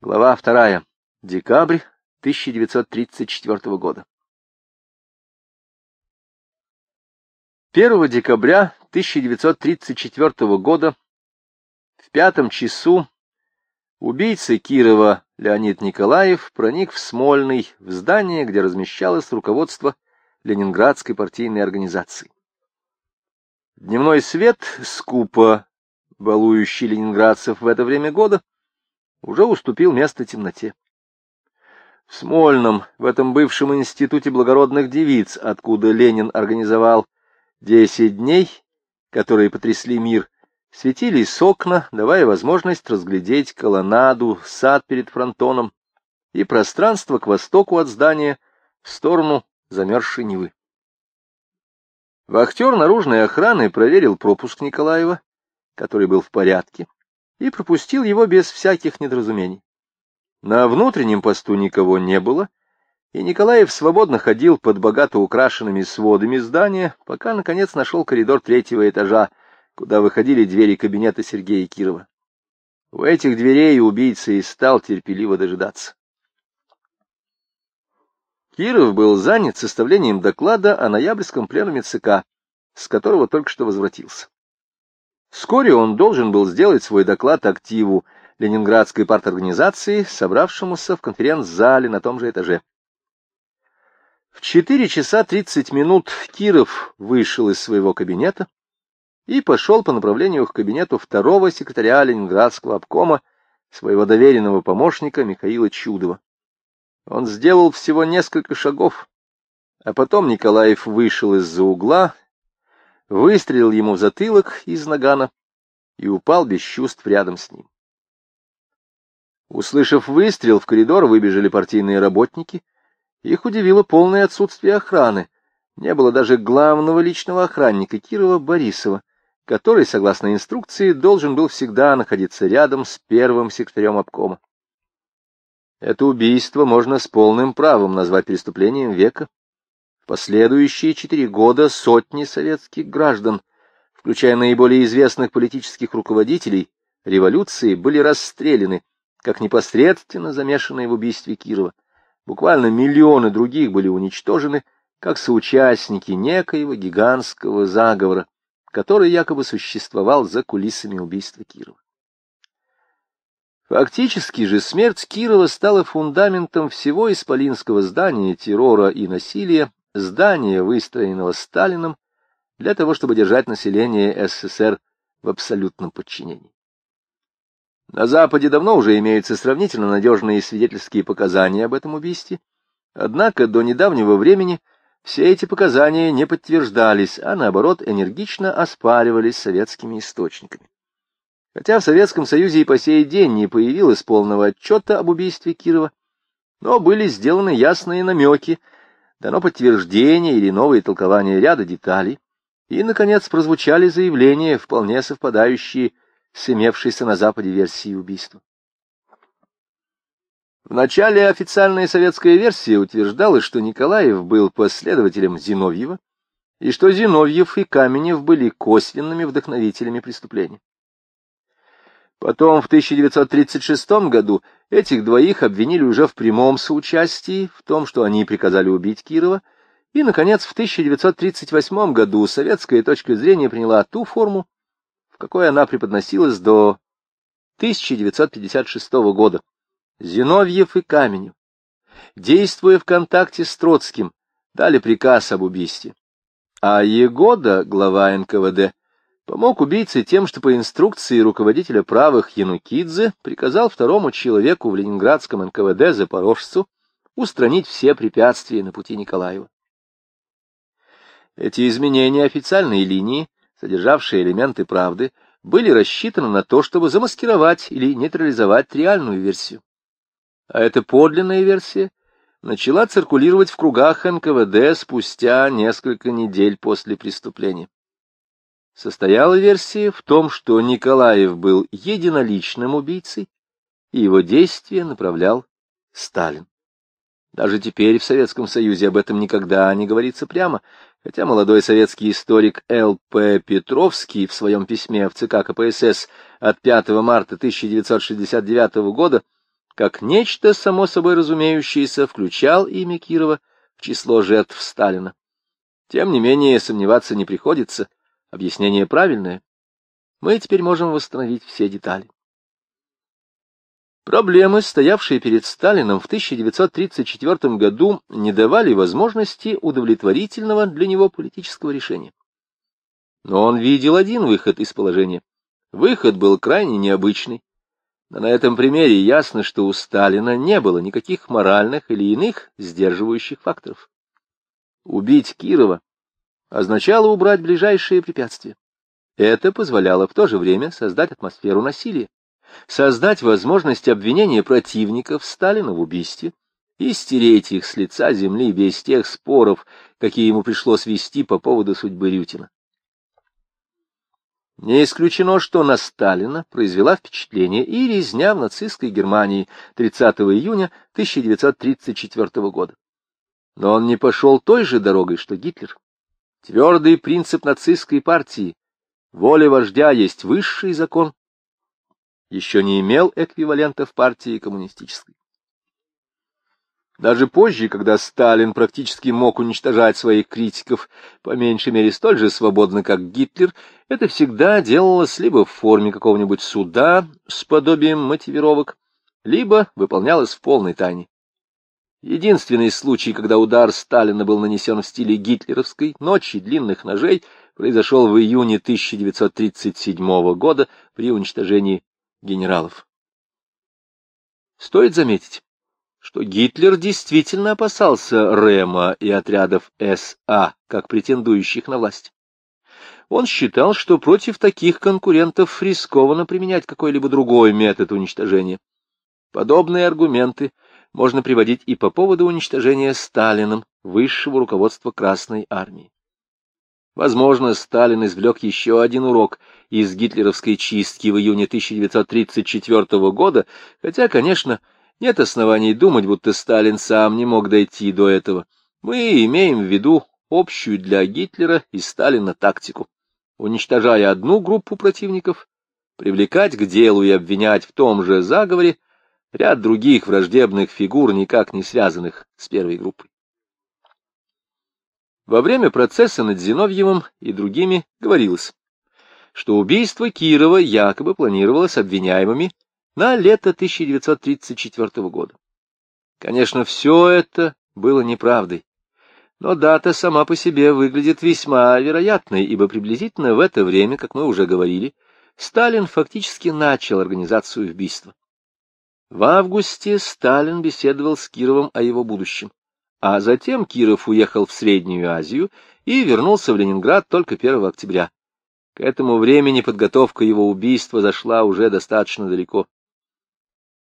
Глава вторая. Декабрь 1934 года. 1 декабря 1934 года в пятом часу убийца Кирова Леонид Николаев проник в Смольный, в здание, где размещалось руководство Ленинградской партийной организации. Дневной свет, скупо балующий ленинградцев в это время года, уже уступил место темноте. В Смольном, в этом бывшем институте благородных девиц, откуда Ленин организовал десять дней, которые потрясли мир, светились окна, давая возможность разглядеть колоннаду, сад перед фронтоном и пространство к востоку от здания в сторону замерзшей Невы. Вахтер наружной охраны проверил пропуск Николаева, который был в порядке, и пропустил его без всяких недоразумений. На внутреннем посту никого не было, и Николаев свободно ходил под богато украшенными сводами здания, пока, наконец, нашел коридор третьего этажа, куда выходили двери кабинета Сергея Кирова. У этих дверей убийца и стал терпеливо дожидаться. Киров был занят составлением доклада о ноябрьском пленуме ЦК, с которого только что возвратился. Вскоре он должен был сделать свой доклад активу Ленинградской парторганизации, собравшемуся в конференц-зале на том же этаже. В четыре часа тридцать минут Киров вышел из своего кабинета и пошел по направлению к кабинету второго секретаря Ленинградского обкома, своего доверенного помощника Михаила Чудова. Он сделал всего несколько шагов, а потом Николаев вышел из-за угла выстрелил ему в затылок из нагана и упал без чувств рядом с ним. Услышав выстрел, в коридор выбежали партийные работники. Их удивило полное отсутствие охраны. Не было даже главного личного охранника Кирова Борисова, который, согласно инструкции, должен был всегда находиться рядом с первым секретарем обкома. Это убийство можно с полным правом назвать преступлением века последующие четыре года сотни советских граждан, включая наиболее известных политических руководителей, революции были расстреляны, как непосредственно замешанные в убийстве Кирова. Буквально миллионы других были уничтожены, как соучастники некоего гигантского заговора, который якобы существовал за кулисами убийства Кирова. Фактически же смерть Кирова стала фундаментом всего исполинского здания террора и насилия, здания, выстроенного Сталином для того, чтобы держать население СССР в абсолютном подчинении. На Западе давно уже имеются сравнительно надежные свидетельские показания об этом убийстве, однако до недавнего времени все эти показания не подтверждались, а наоборот энергично оспаривались советскими источниками. Хотя в Советском Союзе и по сей день не появилось полного отчета об убийстве Кирова, но были сделаны ясные намеки дано подтверждение или новые толкования ряда деталей, и, наконец, прозвучали заявления, вполне совпадающие с имевшейся на Западе версией убийства. В начале официальная советская версия утверждала, что Николаев был последователем Зиновьева, и что Зиновьев и Каменев были косвенными вдохновителями преступления. Потом в 1936 году этих двоих обвинили уже в прямом соучастии в том, что они приказали убить Кирова, и, наконец, в 1938 году советская точка зрения приняла ту форму, в какой она преподносилась до 1956 года. Зиновьев и Каменев, действуя в контакте с Троцким, дали приказ об убийстве. А Егода, глава НКВД, помог убийце тем, что по инструкции руководителя правых Янукидзе приказал второму человеку в ленинградском НКВД Запорожцу устранить все препятствия на пути Николаева. Эти изменения официальной линии, содержавшие элементы правды, были рассчитаны на то, чтобы замаскировать или нейтрализовать реальную версию. А эта подлинная версия начала циркулировать в кругах НКВД спустя несколько недель после преступления. Состояла версия в том, что Николаев был единоличным убийцей, и его действия направлял Сталин. Даже теперь в Советском Союзе об этом никогда не говорится прямо, хотя молодой советский историк Л.П. Петровский в своем письме в ЦК КПСС от 5 марта 1969 года как нечто само собой разумеющееся, включал имя Кирова в число жертв Сталина. Тем не менее, сомневаться не приходится, объяснение правильное. Мы теперь можем восстановить все детали. Проблемы, стоявшие перед Сталином в 1934 году, не давали возможности удовлетворительного для него политического решения. Но он видел один выход из положения. Выход был крайне необычный. Но на этом примере ясно, что у Сталина не было никаких моральных или иных сдерживающих факторов. Убить Кирова означало убрать ближайшие препятствия. Это позволяло в то же время создать атмосферу насилия создать возможность обвинения противников Сталина в убийстве и стереть их с лица земли без тех споров, какие ему пришлось вести по поводу судьбы Рютина. Не исключено, что на Сталина произвела впечатление и резня в нацистской Германии 30 июня 1934 года. Но он не пошел той же дорогой, что Гитлер. Твердый принцип нацистской партии — воля вождя есть высший закон, еще не имел эквивалента в партии коммунистической. Даже позже, когда Сталин практически мог уничтожать своих критиков, по меньшей мере столь же свободно, как Гитлер, это всегда делалось либо в форме какого-нибудь суда с подобием мотивировок, либо выполнялось в полной тайне. Единственный случай, когда удар Сталина был нанесен в стиле гитлеровской «Ночи длинных ножей», произошел в июне 1937 года при уничтожении генералов. Стоит заметить, что Гитлер действительно опасался Рема и отрядов СА, как претендующих на власть. Он считал, что против таких конкурентов рискованно применять какой-либо другой метод уничтожения. Подобные аргументы можно приводить и по поводу уничтожения Сталином высшего руководства Красной Армии. Возможно, Сталин извлек еще один урок из гитлеровской чистки в июне 1934 года, хотя, конечно, нет оснований думать, будто Сталин сам не мог дойти до этого. Мы имеем в виду общую для Гитлера и Сталина тактику. Уничтожая одну группу противников, привлекать к делу и обвинять в том же заговоре ряд других враждебных фигур, никак не связанных с первой группой. Во время процесса над Зиновьевым и другими говорилось, что убийство Кирова якобы планировалось обвиняемыми на лето 1934 года. Конечно, все это было неправдой, но дата сама по себе выглядит весьма вероятной, ибо приблизительно в это время, как мы уже говорили, Сталин фактически начал организацию убийства. В августе Сталин беседовал с Кировым о его будущем. А затем Киров уехал в Среднюю Азию и вернулся в Ленинград только 1 октября. К этому времени подготовка его убийства зашла уже достаточно далеко.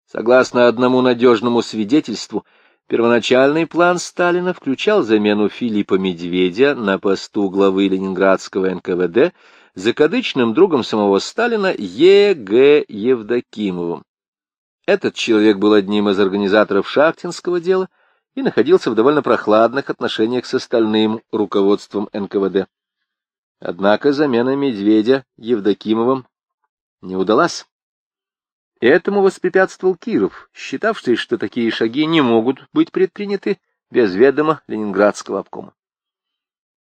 Согласно одному надежному свидетельству, первоначальный план Сталина включал замену Филиппа Медведя на посту главы Ленинградского НКВД закадычным другом самого Сталина Е.Г. Евдокимовым. Этот человек был одним из организаторов Шахтинского дела — и находился в довольно прохладных отношениях с остальным руководством НКВД. Однако замена Медведя Евдокимовым не удалась. Этому воспрепятствовал Киров, считавший, что такие шаги не могут быть предприняты без ведома Ленинградского обкома.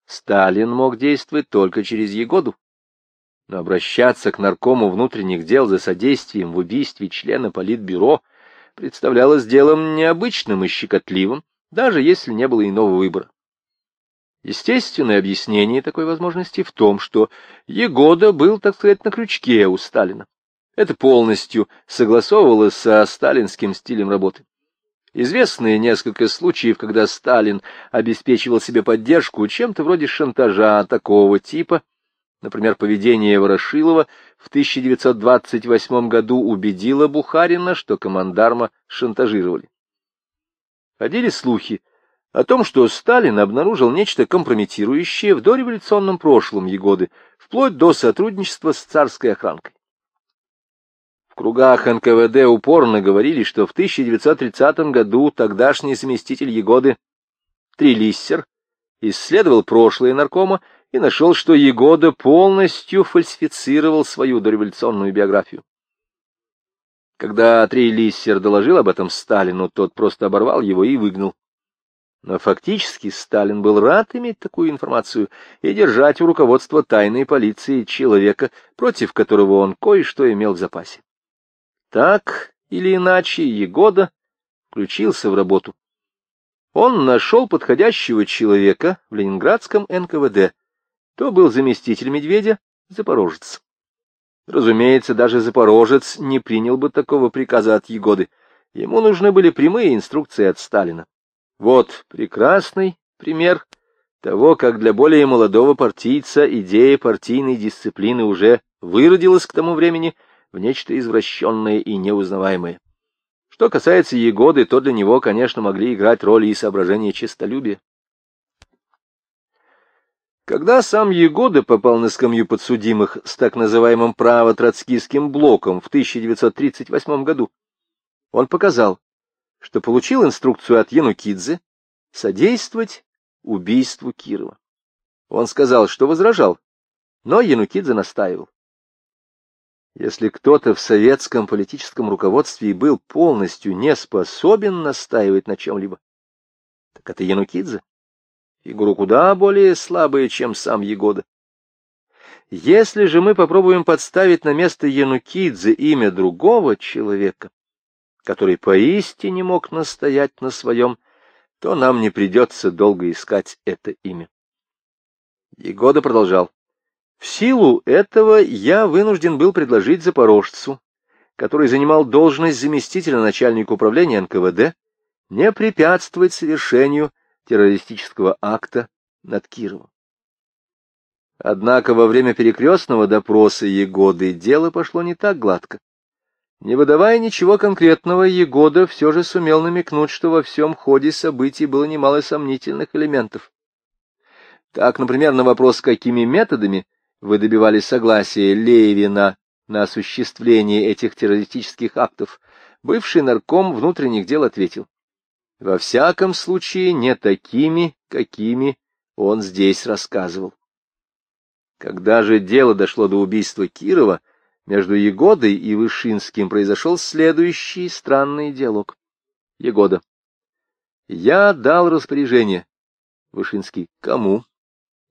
Сталин мог действовать только через Егоду, но обращаться к наркому внутренних дел за содействием в убийстве члена Политбюро представлялось делом необычным и щекотливым, даже если не было иного выбора. Естественное объяснение такой возможности в том, что Егода был, так сказать, на крючке у Сталина. Это полностью согласовывалось со сталинским стилем работы. Известны несколько случаев, когда Сталин обеспечивал себе поддержку чем-то вроде шантажа такого типа, Например, поведение Ворошилова в 1928 году убедило Бухарина, что командарма шантажировали. Ходили слухи о том, что Сталин обнаружил нечто компрометирующее в дореволюционном прошлом Егоды, вплоть до сотрудничества с царской охранкой. В кругах НКВД упорно говорили, что в 1930 году тогдашний заместитель Егоды Трилиссер исследовал прошлое наркома и нашел, что Егода полностью фальсифицировал свою дореволюционную биографию. Когда Трейлиссер доложил об этом Сталину, тот просто оборвал его и выгнал. Но фактически Сталин был рад иметь такую информацию и держать у руководства тайной полиции человека, против которого он кое-что имел в запасе. Так или иначе Егода включился в работу. Он нашел подходящего человека в ленинградском НКВД. То был заместитель Медведя, запорожец. Разумеется, даже запорожец не принял бы такого приказа от Егоды. Ему нужны были прямые инструкции от Сталина. Вот прекрасный пример того, как для более молодого партийца идея партийной дисциплины уже выродилась к тому времени в нечто извращенное и неузнаваемое. Что касается Егоды, то для него, конечно, могли играть роли и соображения честолюбия. Когда сам Егода попал на скамью подсудимых с так называемым право-троцкистским блоком в 1938 году, он показал, что получил инструкцию от Янукидзе содействовать убийству Кирова. Он сказал, что возражал, но Янукидзе настаивал. Если кто-то в советском политическом руководстве был полностью не способен настаивать на чем-либо, так это Янукидзе. Фигуру куда более слабая, чем сам Егода. Если же мы попробуем подставить на место Янукидзе имя другого человека, который поистине мог настоять на своем, то нам не придется долго искать это имя. Егода продолжал. В силу этого я вынужден был предложить запорожцу, который занимал должность заместителя начальника управления НКВД, не препятствовать совершению террористического акта над Кировом. Однако во время перекрестного допроса Егоды дело пошло не так гладко. Не выдавая ничего конкретного, Егода все же сумел намекнуть, что во всем ходе событий было немало сомнительных элементов. Так, например, на вопрос, какими методами вы добивали согласия Левина на осуществление этих террористических актов, бывший нарком внутренних дел ответил. Во всяком случае, не такими, какими он здесь рассказывал. Когда же дело дошло до убийства Кирова, между Егодой и Вышинским произошел следующий странный диалог. Егода. Я дал распоряжение. Вышинский. Кому?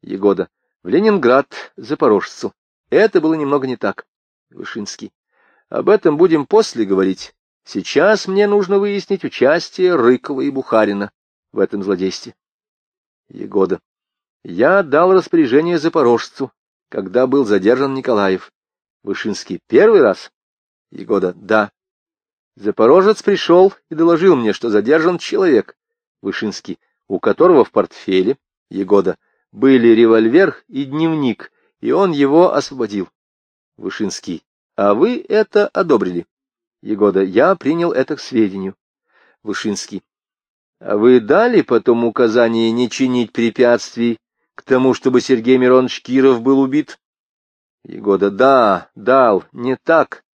Егода. В Ленинград, запорожцу. Это было немного не так. Вышинский. Об этом будем после говорить. Сейчас мне нужно выяснить участие Рыкова и Бухарина в этом злодействе. Егода. Я дал распоряжение запорожцу, когда был задержан Николаев. Вышинский. Первый раз? Егода. Да. Запорожец пришел и доложил мне, что задержан человек. Вышинский. У которого в портфеле, Егода, были револьвер и дневник, и он его освободил. Вышинский. А вы это одобрили? Егода. Я принял это к сведению. Вышинский. А вы дали потом указание не чинить препятствий к тому, чтобы Сергей Миронович Киров был убит? Егода, да, дал, не так.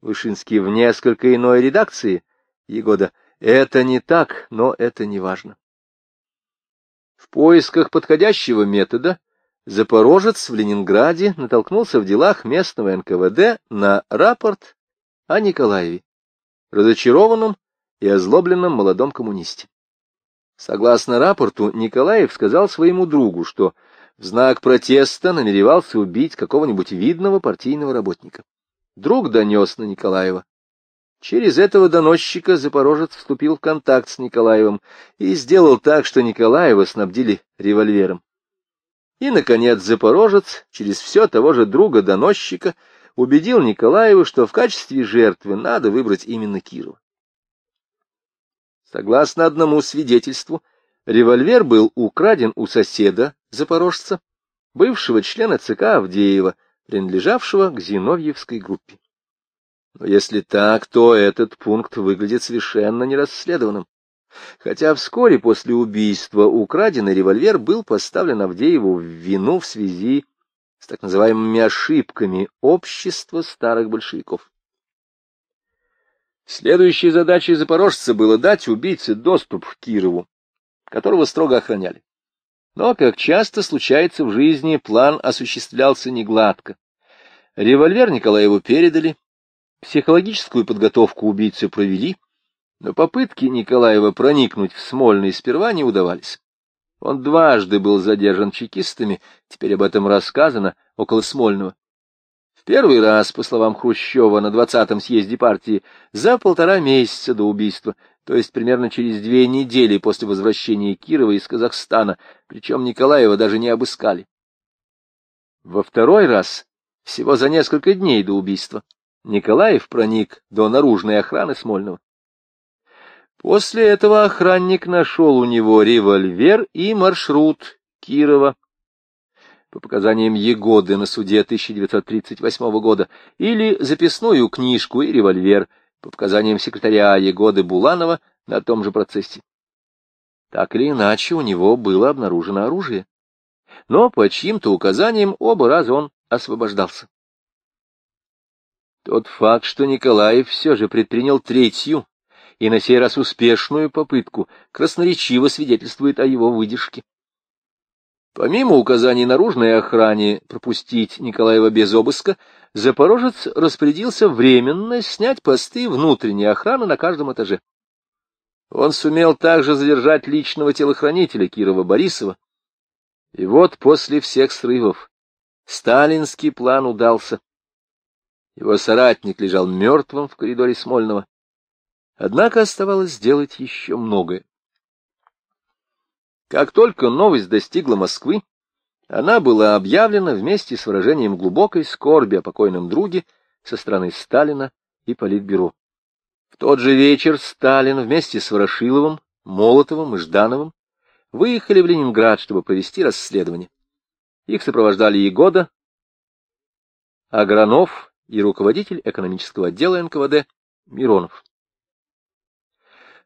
Вышинский в несколько иной редакции. Егода, это не так, но это не важно. В поисках подходящего метода Запорожец в Ленинграде натолкнулся в делах местного НКВД на рапорт о Николаеве, разочарованном и озлобленном молодом коммунисте. Согласно рапорту, Николаев сказал своему другу, что в знак протеста намеревался убить какого-нибудь видного партийного работника. Друг донес на Николаева. Через этого доносчика Запорожец вступил в контакт с Николаевым и сделал так, что Николаева снабдили револьвером. И, наконец, Запорожец через все того же друга-доносчика убедил Николаева, что в качестве жертвы надо выбрать именно Кирова. Согласно одному свидетельству, Револьвер был украден у соседа, запорожца, бывшего члена ЦК Авдеева, принадлежавшего к Зиновьевской группе. Но если так, то этот пункт выглядит совершенно нерасследованным. Хотя вскоре после убийства украденный револьвер был поставлен Авдееву в вину в связи с так называемыми ошибками общества старых большевиков. Следующей задачей запорожца было дать убийце доступ к Кирову, которого строго охраняли. Но, как часто случается в жизни, план осуществлялся негладко. Револьвер Николаеву передали, Психологическую подготовку убийцы провели, но попытки Николаева проникнуть в Смольный сперва не удавались. Он дважды был задержан чекистами, теперь об этом рассказано, около Смольного. В первый раз, по словам Хрущева, на 20-м съезде партии, за полтора месяца до убийства, то есть примерно через две недели после возвращения Кирова из Казахстана, причем Николаева даже не обыскали. Во второй раз, всего за несколько дней до убийства, Николаев проник до наружной охраны Смольного. После этого охранник нашел у него револьвер и маршрут Кирова, по показаниям Егоды на суде 1938 года, или записную книжку и револьвер, по показаниям секретаря Егоды Буланова на том же процессе. Так или иначе, у него было обнаружено оружие. Но по чьим-то указаниям оба раза он освобождался. Тот факт, что Николаев все же предпринял третью, и на сей раз успешную попытку, красноречиво свидетельствует о его выдержке. Помимо указаний наружной охране пропустить Николаева без обыска, Запорожец распорядился временно снять посты внутренней охраны на каждом этаже. Он сумел также задержать личного телохранителя Кирова Борисова. И вот после всех срывов сталинский план удался. Его соратник лежал мертвым в коридоре Смольного. Однако оставалось сделать еще многое. Как только новость достигла Москвы, она была объявлена вместе с выражением глубокой скорби о покойном друге со стороны Сталина и Политбюро. В тот же вечер Сталин вместе с Ворошиловым, Молотовым и Ждановым выехали в Ленинград, чтобы провести расследование. Их сопровождали Егода, Агранов и руководитель экономического отдела НКВД Миронов.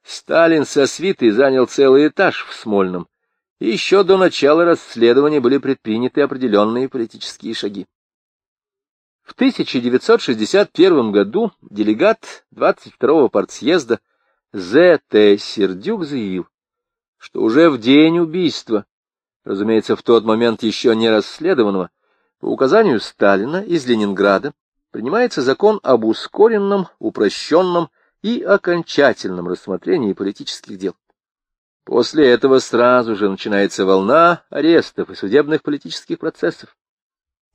Сталин со свитой занял целый этаж в Смольном, и еще до начала расследования были предприняты определенные политические шаги. В 1961 году делегат 22-го партсъезда З.Т. Сердюк заявил, что уже в день убийства, разумеется, в тот момент еще не расследованного, по указанию Сталина из Ленинграда принимается закон об ускоренном, упрощенном и окончательном рассмотрении политических дел. После этого сразу же начинается волна арестов и судебных политических процессов.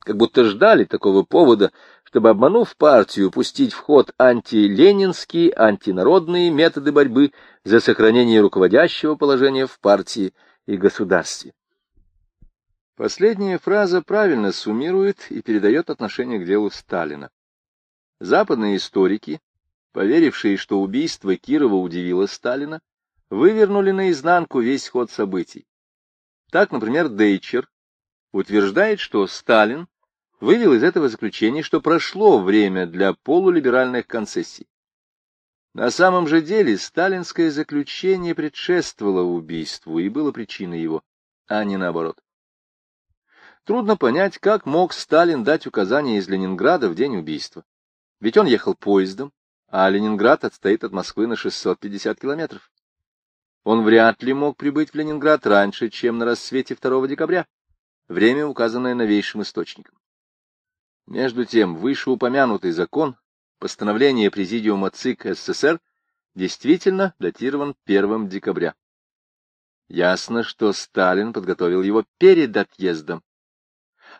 Как будто ждали такого повода, чтобы, обманув партию, пустить в ход антиленинские, антинародные методы борьбы за сохранение руководящего положения в партии и государстве. Последняя фраза правильно суммирует и передает отношение к делу Сталина. Западные историки поверившие, что убийство Кирова удивило Сталина, вывернули наизнанку весь ход событий. Так, например, Дейчер утверждает, что Сталин вывел из этого заключения, что прошло время для полулиберальных концессий. На самом же деле сталинское заключение предшествовало убийству и было причиной его, а не наоборот. Трудно понять, как мог Сталин дать указания из Ленинграда в день убийства. Ведь он ехал поездом, а Ленинград отстоит от Москвы на 650 километров. Он вряд ли мог прибыть в Ленинград раньше, чем на рассвете 2 декабря, время, указанное новейшим источником. Между тем, вышеупомянутый закон, постановление Президиума ЦИК СССР, действительно датирован 1 декабря. Ясно, что Сталин подготовил его перед отъездом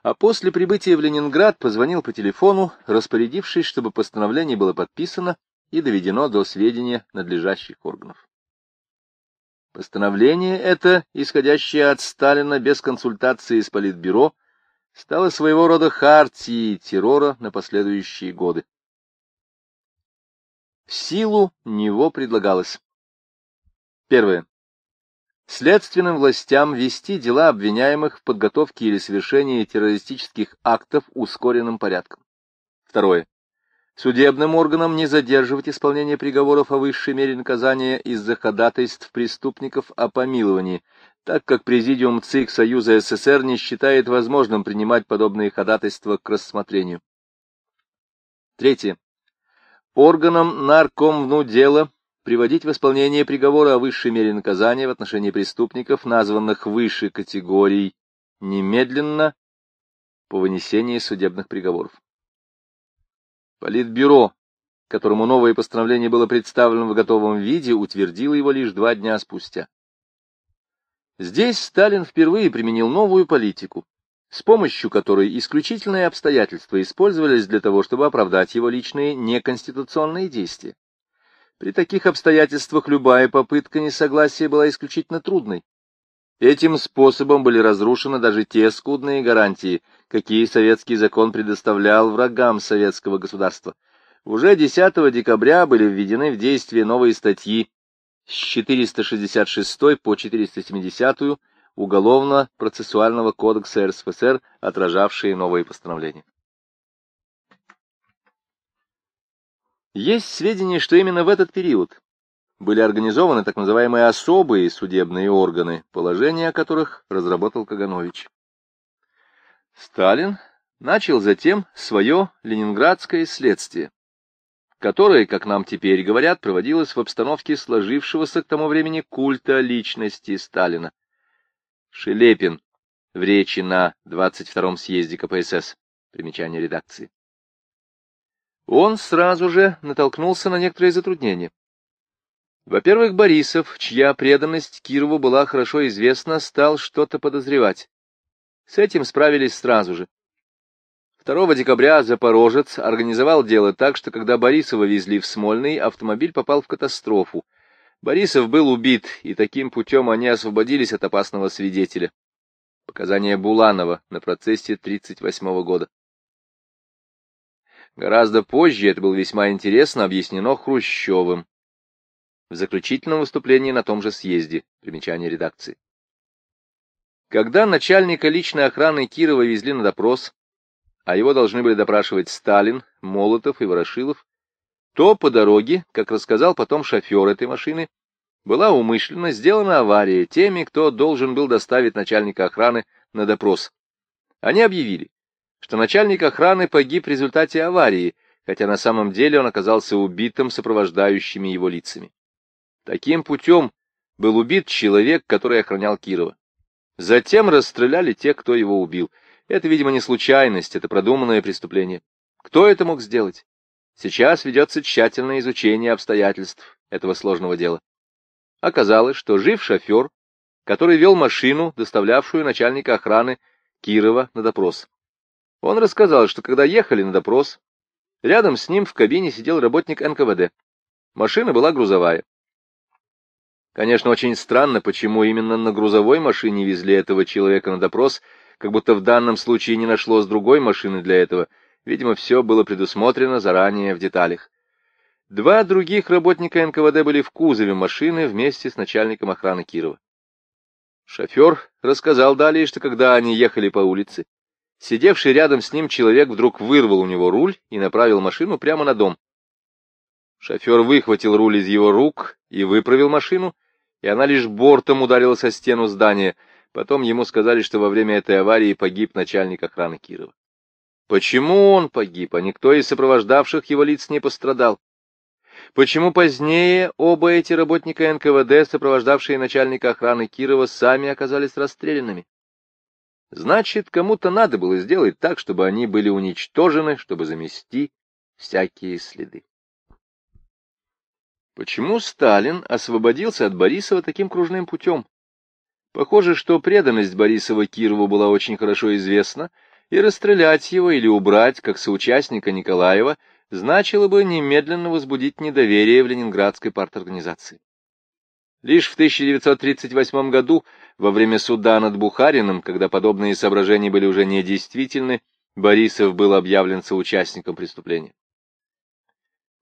а после прибытия в Ленинград позвонил по телефону, распорядившись, чтобы постановление было подписано и доведено до сведения надлежащих органов. Постановление это, исходящее от Сталина без консультации с Политбюро, стало своего рода хартией террора на последующие годы. В силу него предлагалось. Первое следственным властям вести дела обвиняемых в подготовке или совершении террористических актов ускоренным порядком. Второе. Судебным органам не задерживать исполнение приговоров о высшей мере наказания из-за ходатайств преступников о помиловании, так как Президиум ЦИК Союза СССР не считает возможным принимать подобные ходатайства к рассмотрению. Третье. Органам наркомвнудела приводить в исполнение приговора о высшей мере наказания в отношении преступников, названных выше категорий, немедленно по вынесении судебных приговоров. Политбюро которому новое постановление было представлено в готовом виде, утвердила его лишь два дня спустя. Здесь Сталин впервые применил новую политику, с помощью которой исключительные обстоятельства использовались для того, чтобы оправдать его личные неконституционные действия. При таких обстоятельствах любая попытка несогласия была исключительно трудной. Этим способом были разрушены даже те скудные гарантии, какие советский закон предоставлял врагам советского государства. Уже 10 декабря были введены в действие новые статьи с 466 по 470 Уголовно-процессуального кодекса РСФСР, отражавшие новые постановления. Есть сведения, что именно в этот период были организованы так называемые особые судебные органы, положение о которых разработал Каганович. Сталин начал затем свое ленинградское следствие, которое, как нам теперь говорят, проводилось в обстановке сложившегося к тому времени культа личности Сталина. Шелепин в речи на 22-м съезде КПСС. Примечание редакции. Он сразу же натолкнулся на некоторые затруднения. Во-первых, Борисов, чья преданность Кирову была хорошо известна, стал что-то подозревать. С этим справились сразу же. 2 декабря Запорожец организовал дело так, что когда Борисова везли в Смольный, автомобиль попал в катастрофу. Борисов был убит, и таким путем они освободились от опасного свидетеля. Показания Буланова на процессе 1938 года. Гораздо позже это было весьма интересно объяснено Хрущевым в заключительном выступлении на том же съезде. Примечание редакции. Когда начальника личной охраны Кирова везли на допрос, а его должны были допрашивать Сталин, Молотов и Ворошилов, то по дороге, как рассказал потом шофер этой машины, была умышленно сделана авария теми, кто должен был доставить начальника охраны на допрос. Они объявили, что начальник охраны погиб в результате аварии, хотя на самом деле он оказался убитым сопровождающими его лицами. Таким путем был убит человек, который охранял Кирова. Затем расстреляли тех, кто его убил. Это, видимо, не случайность, это продуманное преступление. Кто это мог сделать? Сейчас ведется тщательное изучение обстоятельств этого сложного дела. Оказалось, что жив шофер, который вел машину, доставлявшую начальника охраны Кирова на допрос. Он рассказал, что когда ехали на допрос, рядом с ним в кабине сидел работник НКВД. Машина была грузовая. Конечно, очень странно, почему именно на грузовой машине везли этого человека на допрос, как будто в данном случае не нашлось другой машины для этого — Видимо, все было предусмотрено заранее в деталях. Два других работника НКВД были в кузове машины вместе с начальником охраны Кирова. Шофер рассказал далее, что когда они ехали по улице, сидевший рядом с ним человек вдруг вырвал у него руль и направил машину прямо на дом. Шофер выхватил руль из его рук и выправил машину, и она лишь бортом ударилась о стену здания. Потом ему сказали, что во время этой аварии погиб начальник охраны Кирова. Почему он погиб, а никто из сопровождавших его лиц не пострадал? Почему позднее оба эти работника НКВД, сопровождавшие начальника охраны Кирова, сами оказались расстрелянными? Значит, кому-то надо было сделать так, чтобы они были уничтожены, чтобы замести всякие следы. Почему Сталин освободился от Борисова таким кружным путем? Похоже, что преданность Борисова Кирову была очень хорошо известна, и расстрелять его или убрать, как соучастника Николаева, значило бы немедленно возбудить недоверие в ленинградской парторганизации. Лишь в 1938 году, во время суда над Бухариным, когда подобные соображения были уже недействительны, Борисов был объявлен соучастником преступления.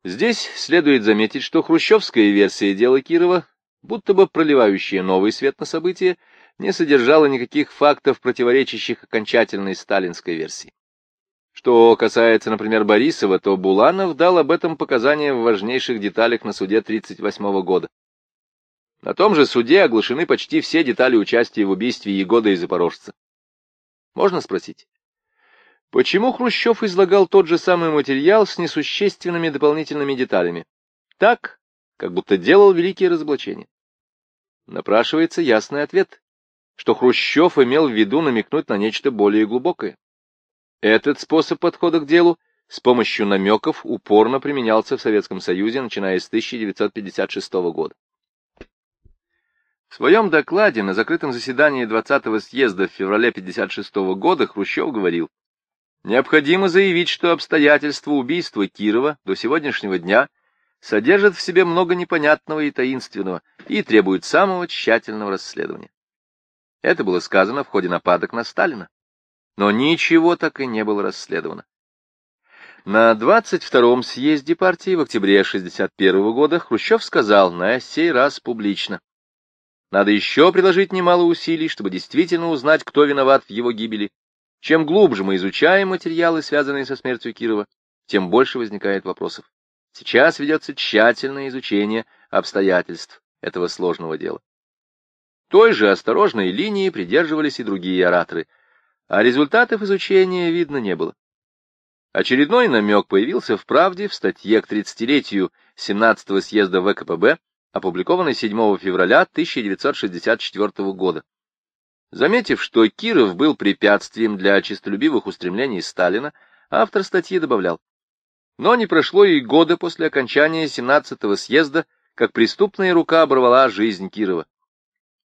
Здесь следует заметить, что хрущевская версия дела Кирова, будто бы проливающая новый свет на события, не содержала никаких фактов, противоречащих окончательной сталинской версии. Что касается, например, Борисова, то Буланов дал об этом показания в важнейших деталях на суде 1938 года. На том же суде оглашены почти все детали участия в убийстве Егода и Запорожца. Можно спросить, почему Хрущев излагал тот же самый материал с несущественными дополнительными деталями? Так, как будто делал великие разоблачения. Напрашивается ясный ответ что Хрущев имел в виду намекнуть на нечто более глубокое. Этот способ подхода к делу с помощью намеков упорно применялся в Советском Союзе, начиная с 1956 года. В своем докладе на закрытом заседании 20-го съезда в феврале 1956 года Хрущев говорил, «Необходимо заявить, что обстоятельства убийства Кирова до сегодняшнего дня содержат в себе много непонятного и таинственного и требуют самого тщательного расследования». Это было сказано в ходе нападок на Сталина. Но ничего так и не было расследовано. На 22-м съезде партии в октябре 1961 года Хрущев сказал на сей раз публично. Надо еще приложить немало усилий, чтобы действительно узнать, кто виноват в его гибели. Чем глубже мы изучаем материалы, связанные со смертью Кирова, тем больше возникает вопросов. Сейчас ведется тщательное изучение обстоятельств этого сложного дела. Той же осторожной линии придерживались и другие ораторы, а результатов изучения видно не было. Очередной намек появился в «Правде» в статье к 30-летию 17-го съезда ВКПБ, опубликованной 7 февраля 1964 года. Заметив, что Киров был препятствием для честолюбивых устремлений Сталина, автор статьи добавлял. Но не прошло и года после окончания 17-го съезда, как преступная рука оборвала жизнь Кирова.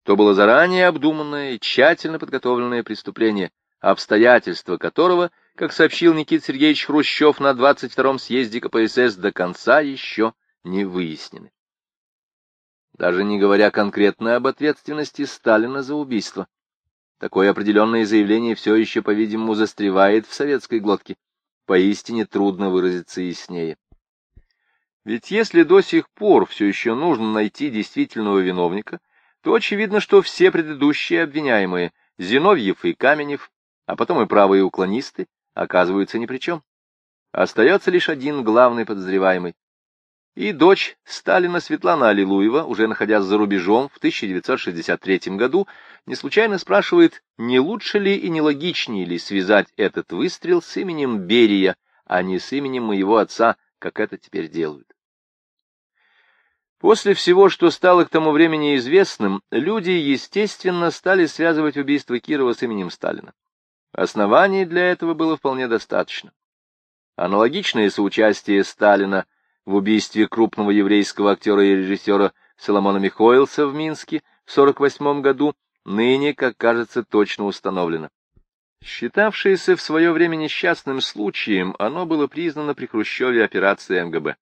То было заранее обдуманное и тщательно подготовленное преступление, обстоятельства которого — как сообщил Никита Сергеевич Хрущев на 22-м съезде КПСС, до конца еще не выяснены. Даже не говоря конкретно об ответственности Сталина за убийство. Такое определенное заявление все еще, по-видимому, застревает в советской глотке. Поистине трудно выразиться яснее. Ведь если до сих пор все еще нужно найти действительного виновника, то очевидно, что все предыдущие обвиняемые, Зиновьев и Каменев, а потом и правые уклонисты, оказываются ни при чем. Остается лишь один главный подозреваемый. И дочь Сталина Светлана Аллилуева, уже находясь за рубежом в 1963 году, не случайно спрашивает, не лучше ли и не логичнее ли связать этот выстрел с именем Берия, а не с именем моего отца, как это теперь делают. После всего, что стало к тому времени известным, люди, естественно, стали связывать убийство Кирова с именем Сталина. Оснований для этого было вполне достаточно. Аналогичное соучастие Сталина в убийстве крупного еврейского актера и режиссера Соломона Михоэлса в Минске в 1948 году ныне, как кажется, точно установлено. Считавшееся в свое время несчастным случаем, оно было признано при Хрущеве операцией МГБ.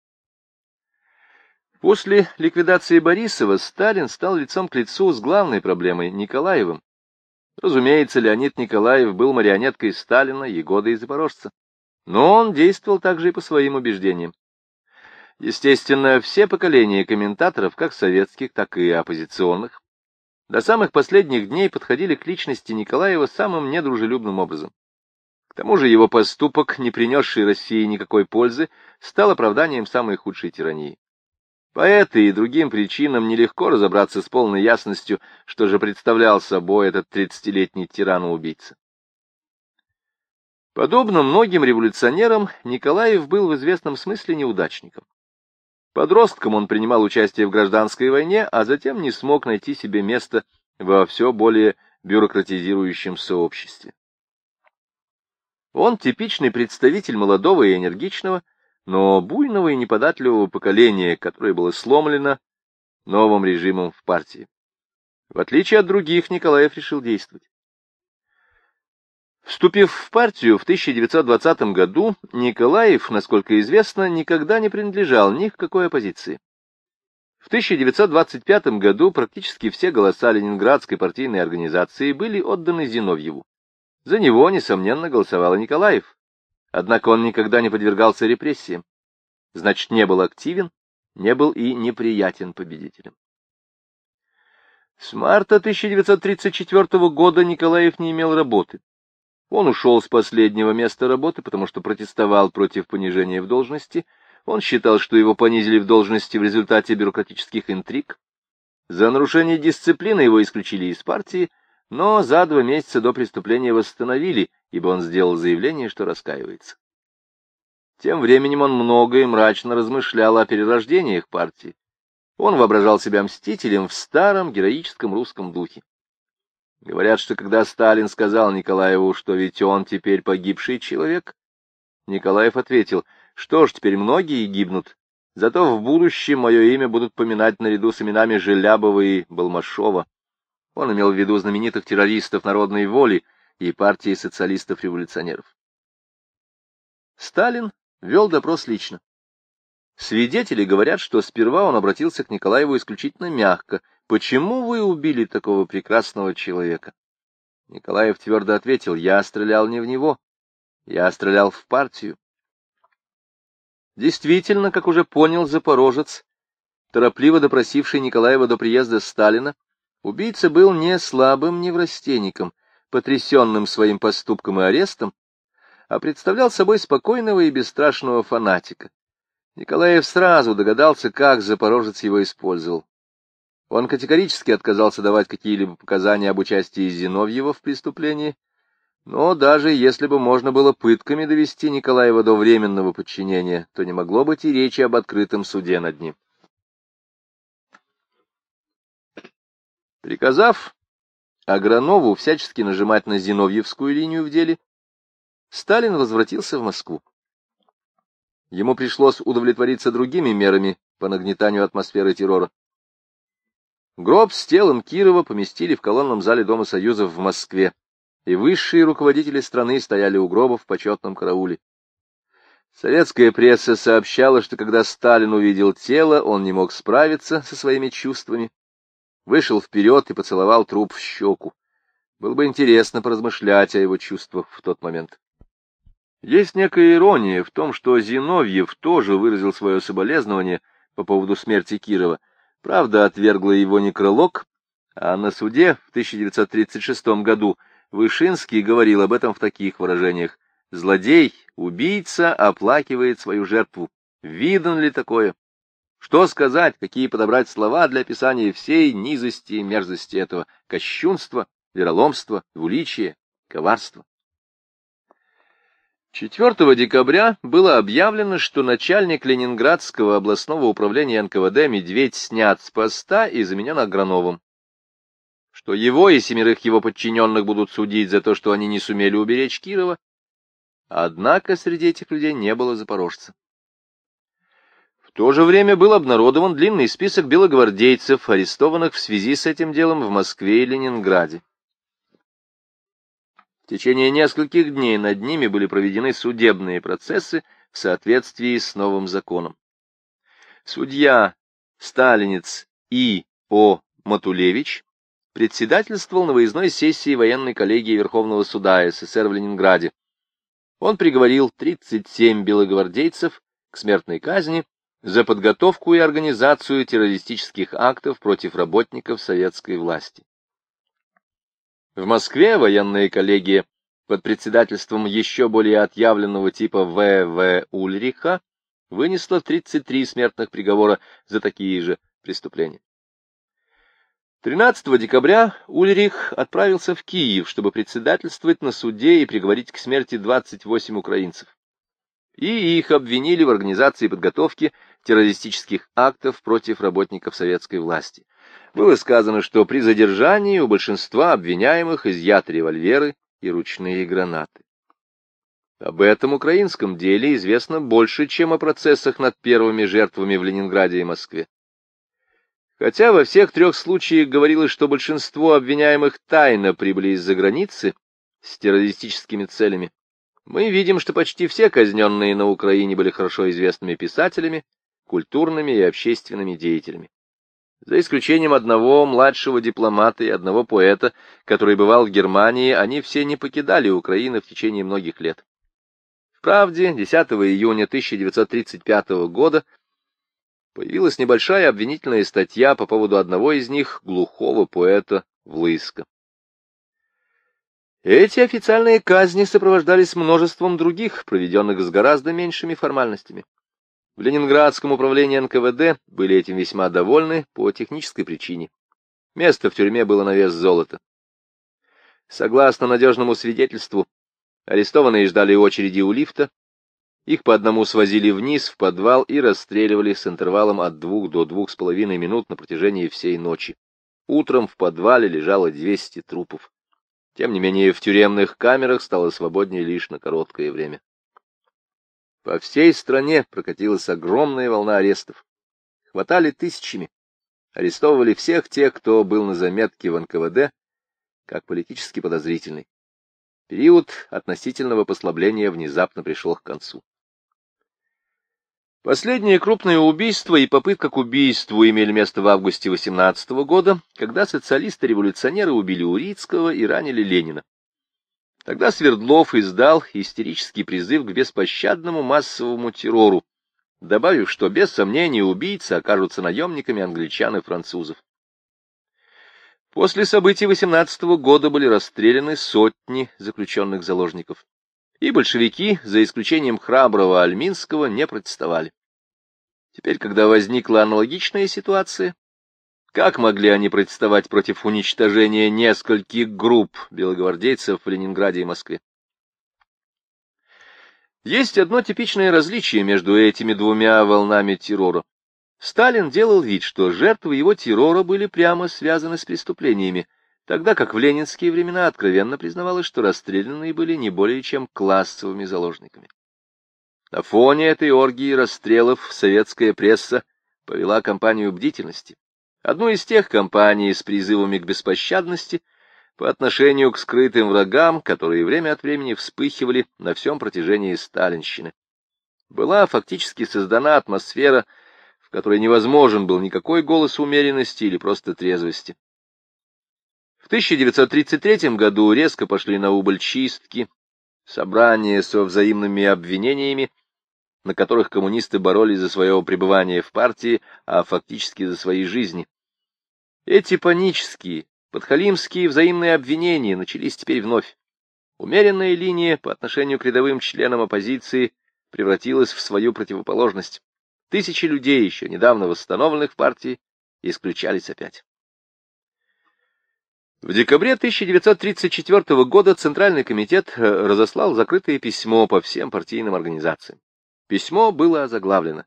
После ликвидации Борисова Сталин стал лицом к лицу с главной проблемой Николаевым, Разумеется, Леонид Николаев был марионеткой Сталина, Егода и Запорожца. Но он действовал также и по своим убеждениям. Естественно, все поколения комментаторов, как советских, так и оппозиционных, до самых последних дней подходили к личности Николаева самым недружелюбным образом. К тому же его поступок, не принесший России никакой пользы, стал оправданием самой худшей тирании. По этой и другим причинам нелегко разобраться с полной ясностью, что же представлял собой этот тридцатилетний тиран-убийца. Подобно многим революционерам, Николаев был в известном смысле неудачником. Подростком он принимал участие в гражданской войне, а затем не смог найти себе место во все более бюрократизирующем сообществе. Он типичный представитель молодого и энергичного, но буйного и неподатливого поколения, которое было сломлено новым режимом в партии. В отличие от других, Николаев решил действовать. Вступив в партию в 1920 году, Николаев, насколько известно, никогда не принадлежал ни к какой оппозиции. В 1925 году практически все голоса Ленинградской партийной организации были отданы Зиновьеву. За него, несомненно, голосовал Николаев, Однако он никогда не подвергался репрессиям. Значит, не был активен, не был и неприятен победителям. С марта 1934 года Николаев не имел работы. Он ушел с последнего места работы, потому что протестовал против понижения в должности. Он считал, что его понизили в должности в результате бюрократических интриг. За нарушение дисциплины его исключили из партии, но за два месяца до преступления восстановили, ибо он сделал заявление, что раскаивается. Тем временем он много и мрачно размышлял о перерождениях партии. Он воображал себя мстителем в старом героическом русском духе. Говорят, что когда Сталин сказал Николаеву, что ведь он теперь погибший человек, Николаев ответил, что ж, теперь многие гибнут, зато в будущем мое имя будут поминать наряду с именами Желябова и Балмашова. Он имел в виду знаменитых террористов народной воли и партии социалистов-революционеров. Сталин вел допрос лично. Свидетели говорят, что сперва он обратился к Николаеву исключительно мягко. «Почему вы убили такого прекрасного человека?» Николаев твердо ответил, «Я стрелял не в него, я стрелял в партию». Действительно, как уже понял запорожец, торопливо допросивший Николаева до приезда Сталина, убийца был не слабым неврастенником, потрясенным своим поступком и арестом, а представлял собой спокойного и бесстрашного фанатика. Николаев сразу догадался, как Запорожец его использовал. Он категорически отказался давать какие-либо показания об участии Зиновьева в преступлении, но даже если бы можно было пытками довести Николаева до временного подчинения, то не могло быть и речи об открытом суде над ним. Приказав Агранову всячески нажимать на Зиновьевскую линию в деле, Сталин возвратился в Москву. Ему пришлось удовлетвориться другими мерами по нагнетанию атмосферы террора. Гроб с телом Кирова поместили в колонном зале Дома Союзов в Москве, и высшие руководители страны стояли у гроба в почетном карауле. Советская пресса сообщала, что когда Сталин увидел тело, он не мог справиться со своими чувствами, вышел вперед и поцеловал труп в щеку. Было бы интересно поразмышлять о его чувствах в тот момент. Есть некая ирония в том, что Зиновьев тоже выразил свое соболезнование по поводу смерти Кирова. Правда, отвергла его некролог, а на суде в 1936 году Вышинский говорил об этом в таких выражениях. «Злодей, убийца оплакивает свою жертву. Видан ли такое? Что сказать, какие подобрать слова для описания всей низости и мерзости этого кощунства, вероломства, двуличия, коварства?» 4 декабря было объявлено, что начальник Ленинградского областного управления НКВД Медведь снят с поста и заменен Аграновым, что его и семерых его подчиненных будут судить за то, что они не сумели уберечь Кирова. Однако среди этих людей не было запорожца. В то же время был обнародован длинный список белогвардейцев, арестованных в связи с этим делом в Москве и Ленинграде течение нескольких дней над ними были проведены судебные процессы в соответствии с новым законом. Судья Сталинец И. О. Матулевич председательствовал на выездной сессии военной коллегии Верховного суда СССР в Ленинграде. Он приговорил 37 белогвардейцев к смертной казни за подготовку и организацию террористических актов против работников советской власти. В Москве военная коллегия под председательством еще более отъявленного типа В.В. Ульриха вынесла 33 смертных приговора за такие же преступления. 13 декабря Ульрих отправился в Киев, чтобы председательствовать на суде и приговорить к смерти 28 украинцев. И их обвинили в организации подготовки террористических актов против работников советской власти было сказано, что при задержании у большинства обвиняемых изъяты револьверы и ручные гранаты. Об этом украинском деле известно больше, чем о процессах над первыми жертвами в Ленинграде и Москве. Хотя во всех трех случаях говорилось, что большинство обвиняемых тайно прибыли из-за границы с террористическими целями, мы видим, что почти все казненные на Украине были хорошо известными писателями, культурными и общественными деятелями. За исключением одного младшего дипломата и одного поэта, который бывал в Германии, они все не покидали Украину в течение многих лет. В правде, 10 июня 1935 года появилась небольшая обвинительная статья по поводу одного из них, глухого поэта Влыска. Эти официальные казни сопровождались множеством других, проведенных с гораздо меньшими формальностями. В Ленинградском управлении НКВД были этим весьма довольны по технической причине. Место в тюрьме было на вес золота. Согласно надежному свидетельству, арестованные ждали очереди у лифта, их по одному свозили вниз в подвал и расстреливали с интервалом от двух до двух с половиной минут на протяжении всей ночи. Утром в подвале лежало 200 трупов. Тем не менее, в тюремных камерах стало свободнее лишь на короткое время. По всей стране прокатилась огромная волна арестов. Хватали тысячами. Арестовывали всех тех, кто был на заметке в НКВД, как политически подозрительный. Период относительного послабления внезапно пришел к концу. Последнее крупное убийство и попытка к убийству имели место в августе 18 года, когда социалисты-революционеры убили Урицкого и ранили Ленина. Тогда Свердлов издал истерический призыв к беспощадному массовому террору, добавив, что без сомнения убийцы окажутся наемниками англичан и французов. После событий 18 года были расстреляны сотни заключенных заложников и большевики, за исключением храброго Альминского, не протестовали. Теперь, когда возникла аналогичная ситуация, как могли они протестовать против уничтожения нескольких групп белогвардейцев в Ленинграде и Москве? Есть одно типичное различие между этими двумя волнами террора. Сталин делал вид, что жертвы его террора были прямо связаны с преступлениями, тогда как в ленинские времена откровенно признавалось, что расстрелянные были не более чем классовыми заложниками. На фоне этой оргии расстрелов советская пресса повела кампанию бдительности. Одну из тех кампаний с призывами к беспощадности по отношению к скрытым врагам, которые время от времени вспыхивали на всем протяжении сталинщины. Была фактически создана атмосфера, в которой невозможен был никакой голос умеренности или просто трезвости. 1933 году резко пошли на убыль чистки, собрания со взаимными обвинениями, на которых коммунисты боролись за свое пребывание в партии, а фактически за свои жизни. Эти панические, подхалимские взаимные обвинения начались теперь вновь. Умеренная линия по отношению к рядовым членам оппозиции превратилась в свою противоположность. Тысячи людей, еще недавно восстановленных в партии, исключались опять. В декабре 1934 года Центральный комитет э, разослал закрытое письмо по всем партийным организациям. Письмо было озаглавлено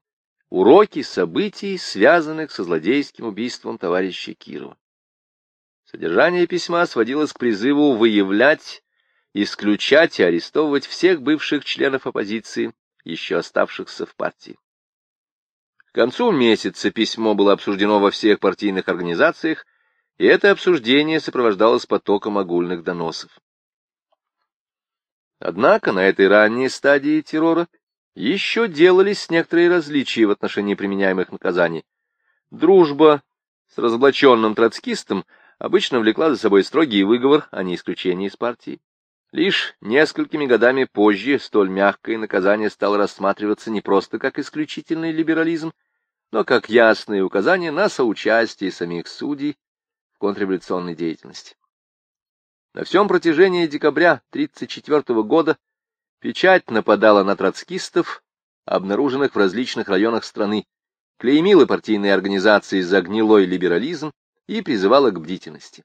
«Уроки событий, связанных со злодейским убийством товарища Кирова». Содержание письма сводилось к призыву выявлять, исключать и арестовывать всех бывших членов оппозиции, еще оставшихся в партии. К концу месяца письмо было обсуждено во всех партийных организациях, и это обсуждение сопровождалось потоком огульных доносов. Однако на этой ранней стадии террора еще делались некоторые различия в отношении применяемых наказаний. Дружба с разоблаченным троцкистом обычно влекла за собой строгий выговор, а не исключение из партии. Лишь несколькими годами позже столь мягкое наказание стало рассматриваться не просто как исключительный либерализм, но как ясное указание на соучастие самих судей контрреволюционной деятельности. На всем протяжении декабря 1934 года печать нападала на троцкистов, обнаруженных в различных районах страны, клеймила партийные организации за гнилой либерализм и призывала к бдительности.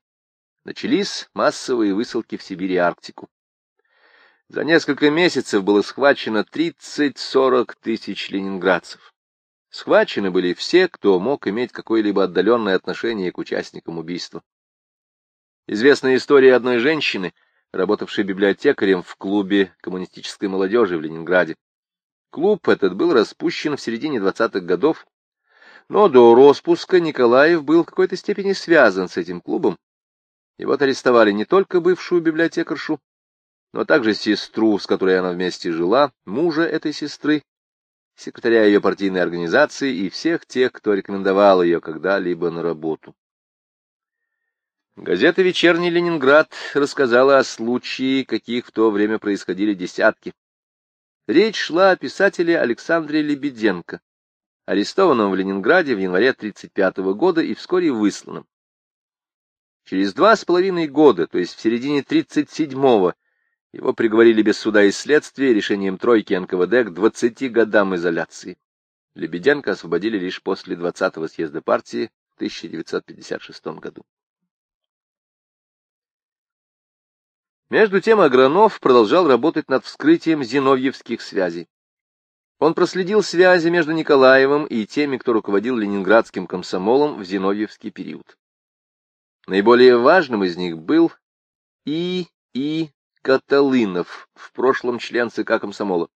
Начались массовые высылки в Сибирь и Арктику. За несколько месяцев было схвачено 30-40 тысяч ленинградцев. Схвачены были все, кто мог иметь какое-либо отдаленное отношение к участникам убийства. Известная история одной женщины, работавшей библиотекарем в клубе коммунистической молодежи в Ленинграде. Клуб этот был распущен в середине 20-х годов, но до распуска Николаев был в какой-то степени связан с этим клубом. И вот арестовали не только бывшую библиотекаршу, но также сестру, с которой она вместе жила, мужа этой сестры секретаря ее партийной организации и всех тех, кто рекомендовал ее когда-либо на работу. Газета «Вечерний Ленинград» рассказала о случае, каких в то время происходили десятки. Речь шла о писателе Александре Лебеденко, арестованном в Ленинграде в январе 1935 года и вскоре высланном. Через два с половиной года, то есть в середине 1937-го, его приговорили без суда и следствия решением тройки НКВД к 20 годам изоляции. Лебеденко освободили лишь после 20-го съезда партии в 1956 году. Между тем Агранов продолжал работать над вскрытием зиновьевских связей. Он проследил связи между Николаевым и теми, кто руководил ленинградским комсомолом в зиновьевский период. Наиболее важным из них был И. И. Каталынов, в прошлом член ЦК комсомола.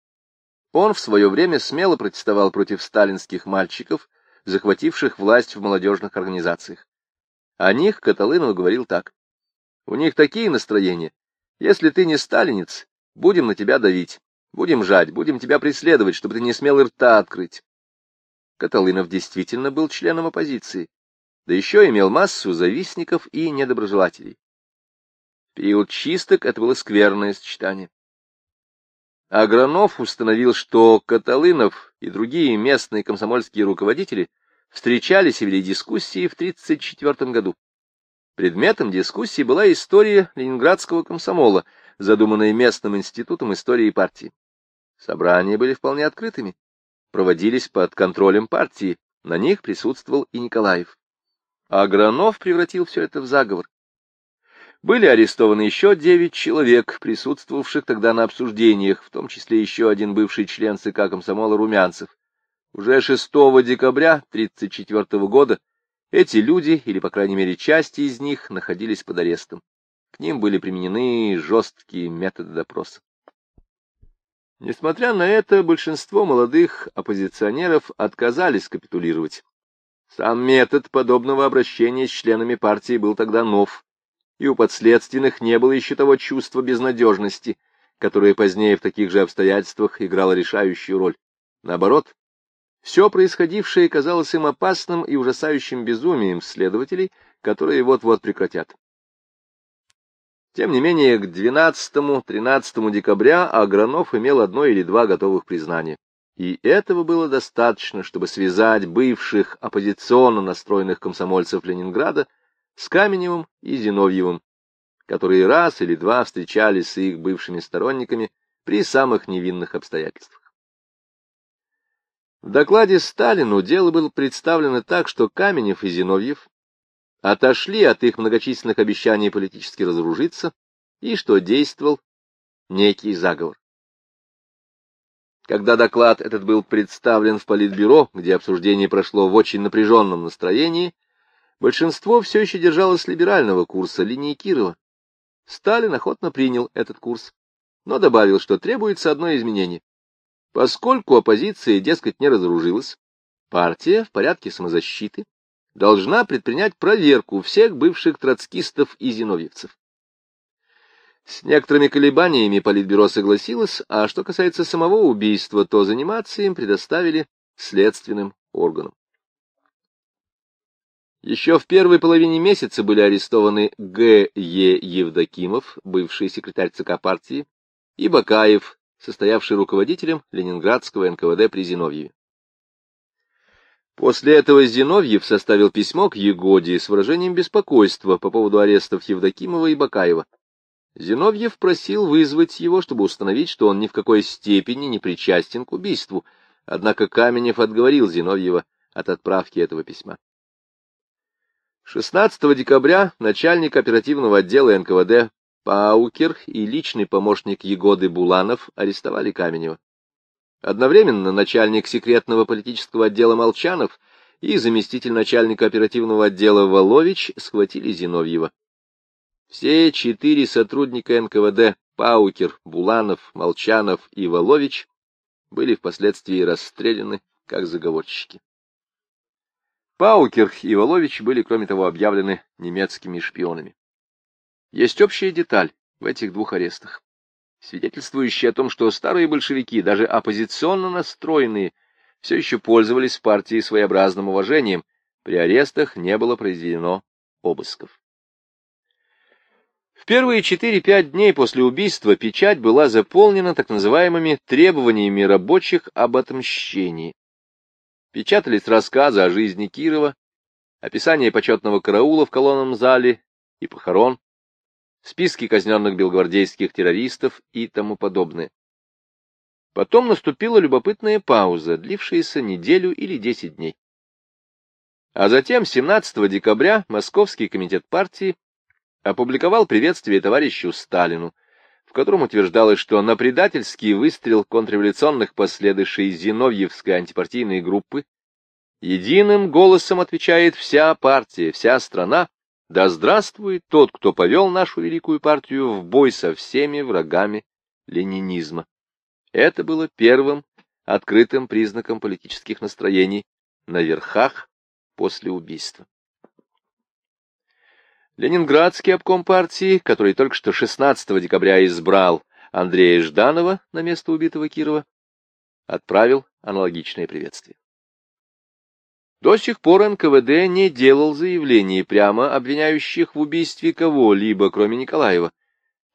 Он в свое время смело протестовал против сталинских мальчиков, захвативших власть в молодежных организациях. О них Каталынов говорил так. «У них такие настроения. Если ты не сталинец, будем на тебя давить, будем жать, будем тебя преследовать, чтобы ты не смел рта открыть». Каталынов действительно был членом оппозиции, да еще имел массу завистников и недоброжелателей. Период чисток это было скверное сочетание. Агранов установил, что Каталынов и другие местные комсомольские руководители встречались и вели дискуссии в 1934 году. Предметом дискуссии была история ленинградского комсомола, задуманная местным институтом истории партии. Собрания были вполне открытыми, проводились под контролем партии, на них присутствовал и Николаев. Агранов превратил все это в заговор. Были арестованы еще девять человек, присутствовавших тогда на обсуждениях, в том числе еще один бывший член ЦК комсомола Румянцев. Уже 6 декабря 1934 года эти люди, или, по крайней мере, части из них, находились под арестом. К ним были применены жесткие методы допроса. Несмотря на это, большинство молодых оппозиционеров отказались капитулировать. Сам метод подобного обращения с членами партии был тогда нов и у подследственных не было еще того чувства безнадежности, которое позднее в таких же обстоятельствах играло решающую роль. Наоборот, все происходившее казалось им опасным и ужасающим безумием следователей, которые вот-вот прекратят. Тем не менее, к 12-13 декабря Агранов имел одно или два готовых признания. И этого было достаточно, чтобы связать бывших оппозиционно настроенных комсомольцев Ленинграда с Каменевым и Зиновьевым, которые раз или два встречались с их бывшими сторонниками при самых невинных обстоятельствах. В докладе Сталину дело было представлено так, что Каменев и Зиновьев отошли от их многочисленных обещаний политически разоружиться, и что действовал некий заговор. Когда доклад этот был представлен в Политбюро, где обсуждение прошло в очень напряженном настроении, Большинство все еще держалось либерального курса линии Кирова. Сталин охотно принял этот курс, но добавил, что требуется одно изменение. Поскольку оппозиция, дескать, не разоружилась, партия в порядке самозащиты должна предпринять проверку всех бывших троцкистов и зиновьевцев. С некоторыми колебаниями Политбюро согласилось, а что касается самого убийства, то заниматься им предоставили следственным органам. Еще в первой половине месяца были арестованы Г. Е. Евдокимов, бывший секретарь ЦК партии, и Бакаев, состоявший руководителем Ленинградского НКВД при Зиновьеве. После этого Зиновьев составил письмо к Егоде с выражением беспокойства по поводу арестов Евдокимова и Бакаева. Зиновьев просил вызвать его, чтобы установить, что он ни в какой степени не причастен к убийству, однако Каменев отговорил Зиновьева от отправки этого письма. 16 декабря начальник оперативного отдела НКВД Паукер и личный помощник Егоды Буланов арестовали Каменева. Одновременно начальник секретного политического отдела Молчанов и заместитель начальника оперативного отдела Волович схватили Зиновьева. Все четыре сотрудника НКВД Паукер, Буланов, Молчанов и Волович были впоследствии расстреляны как заговорщики. Паукер и Волович были, кроме того, объявлены немецкими шпионами. Есть общая деталь в этих двух арестах, свидетельствующая о том, что старые большевики, даже оппозиционно настроенные, все еще пользовались в партии своеобразным уважением, при арестах не было произведено обысков. В первые 4-5 дней после убийства печать была заполнена так называемыми требованиями рабочих об отмщении. Печатались рассказы о жизни Кирова, описание почетного караула в колонном зале и похорон, списки казненных белгвардейских террористов и тому подобное. Потом наступила любопытная пауза, длившаяся неделю или десять дней. А затем, 17 декабря, Московский комитет партии опубликовал приветствие товарищу Сталину, в котором утверждалось, что на предательский выстрел контрреволюционных последующей Зиновьевской антипартийной группы единым голосом отвечает вся партия, вся страна, да здравствует тот, кто повел нашу великую партию в бой со всеми врагами ленинизма. Это было первым открытым признаком политических настроений на верхах после убийства. Ленинградский обком партии, который только что 16 декабря избрал Андрея Жданова на место убитого Кирова, отправил аналогичное приветствие. До сих пор НКВД не делал заявлений, прямо обвиняющих в убийстве кого-либо, кроме Николаева.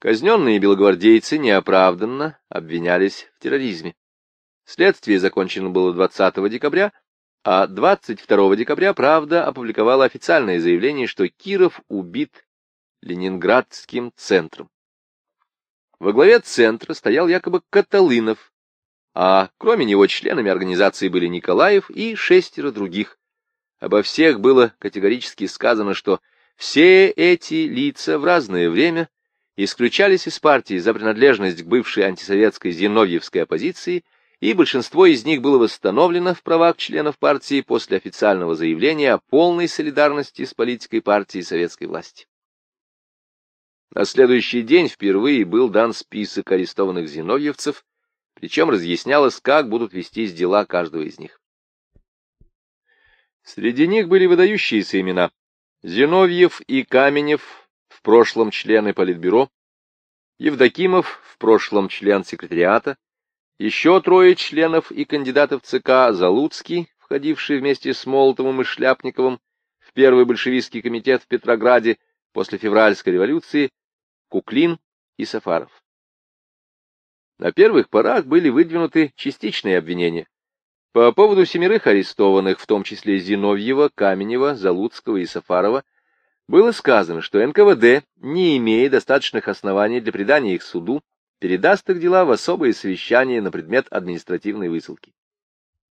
Казненные белогвардейцы неоправданно обвинялись в терроризме. Следствие закончено было 20 декабря, а 22 декабря «Правда» опубликовала официальное заявление, что Киров убит Ленинградским центром. Во главе центра стоял якобы Каталынов, а кроме него членами организации были Николаев и шестеро других. Обо всех было категорически сказано, что все эти лица в разное время исключались из партии за принадлежность к бывшей антисоветской зиновьевской оппозиции – и большинство из них было восстановлено в правах членов партии после официального заявления о полной солидарности с политикой партии советской власти. На следующий день впервые был дан список арестованных зиновьевцев, причем разъяснялось, как будут вестись дела каждого из них. Среди них были выдающиеся имена Зиновьев и Каменев, в прошлом члены Политбюро, Евдокимов, в прошлом член секретариата, еще трое членов и кандидатов ЦК Залуцкий, входивший вместе с Молотовым и Шляпниковым в первый большевистский комитет в Петрограде после февральской революции, Куклин и Сафаров. На первых порах были выдвинуты частичные обвинения. По поводу семерых арестованных, в том числе Зиновьева, Каменева, Залуцкого и Сафарова, было сказано, что НКВД, не имея достаточных оснований для предания их суду, передаст их дела в особое совещание на предмет административной высылки.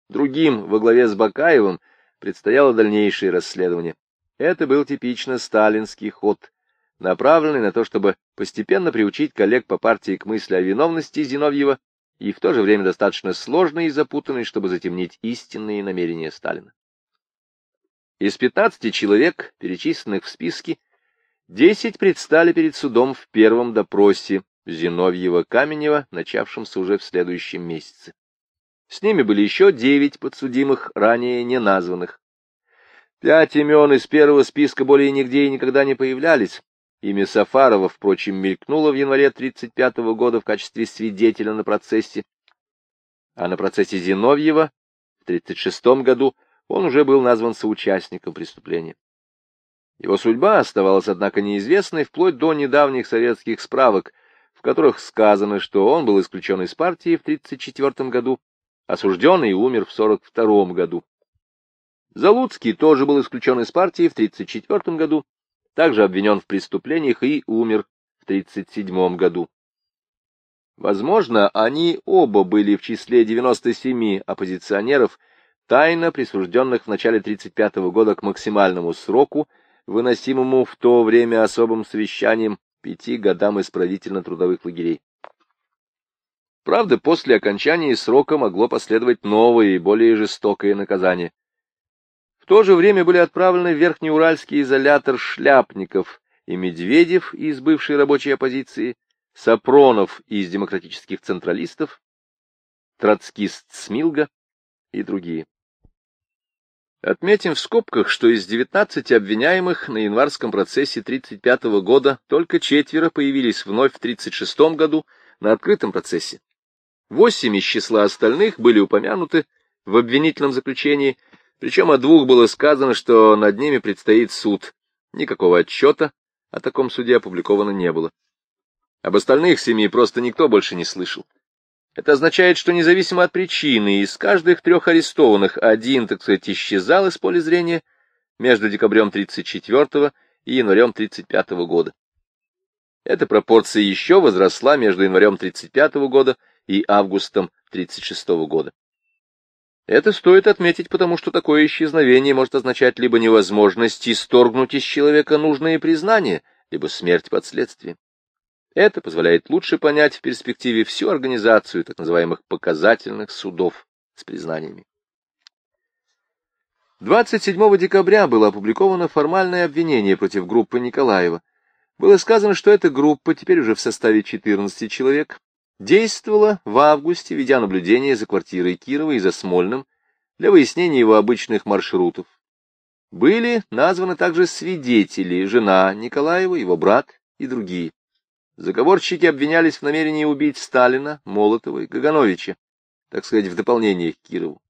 Другим, во главе с Бакаевым, предстояло дальнейшее расследование. Это был типично сталинский ход, направленный на то, чтобы постепенно приучить коллег по партии к мысли о виновности Зиновьева и в то же время достаточно сложный и запутанный, чтобы затемнить истинные намерения Сталина. Из 15 человек, перечисленных в списке, 10 предстали перед судом в первом допросе, Зиновьева-Каменева, начавшемся уже в следующем месяце. С ними были еще девять подсудимых, ранее не названных. Пять имен из первого списка более нигде и никогда не появлялись. Имя Сафарова, впрочем, мелькнуло в январе 1935 года в качестве свидетеля на процессе. А на процессе Зиновьева в 1936 году он уже был назван соучастником преступления. Его судьба оставалась, однако, неизвестной вплоть до недавних советских справок, в которых сказано, что он был исключен из партии в 1934 году, осужден и умер в 1942 году. Залуцкий тоже был исключен из партии в 1934 году, также обвинен в преступлениях и умер в 1937 году. Возможно, они оба были в числе 97 оппозиционеров, тайно присужденных в начале 1935 года к максимальному сроку, выносимому в то время особым совещанием пяти годам исправительно-трудовых лагерей. Правда, после окончания срока могло последовать новое и более жестокое наказание. В то же время были отправлены в Верхнеуральский изолятор Шляпников и Медведев из бывшей рабочей оппозиции, Сапронов из демократических централистов, троцкист Смилга и другие. Отметим в скобках, что из 19 обвиняемых на январском процессе 1935 года только четверо появились вновь в 1936 году на открытом процессе. Восемь из числа остальных были упомянуты в обвинительном заключении, причем о двух было сказано, что над ними предстоит суд. Никакого отчета о таком суде опубликовано не было. Об остальных семи просто никто больше не слышал. Это означает, что независимо от причины, из каждых трех арестованных один, так сказать, исчезал из поля зрения между декабрем 1934 и январем 1935 года. Эта пропорция еще возросла между январем 1935 года и августом 1936 года. Это стоит отметить, потому что такое исчезновение может означать либо невозможность исторгнуть из человека нужные признания, либо смерть под следствием. Это позволяет лучше понять в перспективе всю организацию так называемых показательных судов с признаниями. 27 декабря было опубликовано формальное обвинение против группы Николаева. Было сказано, что эта группа теперь уже в составе 14 человек, действовала в августе, ведя наблюдение за квартирой Кирова и за Смольным для выяснения его обычных маршрутов. Были названы также свидетели, жена Николаева, его брат и другие. Заговорщики обвинялись в намерении убить Сталина, Молотова и Кагановича, так сказать, в дополнение к Кирову.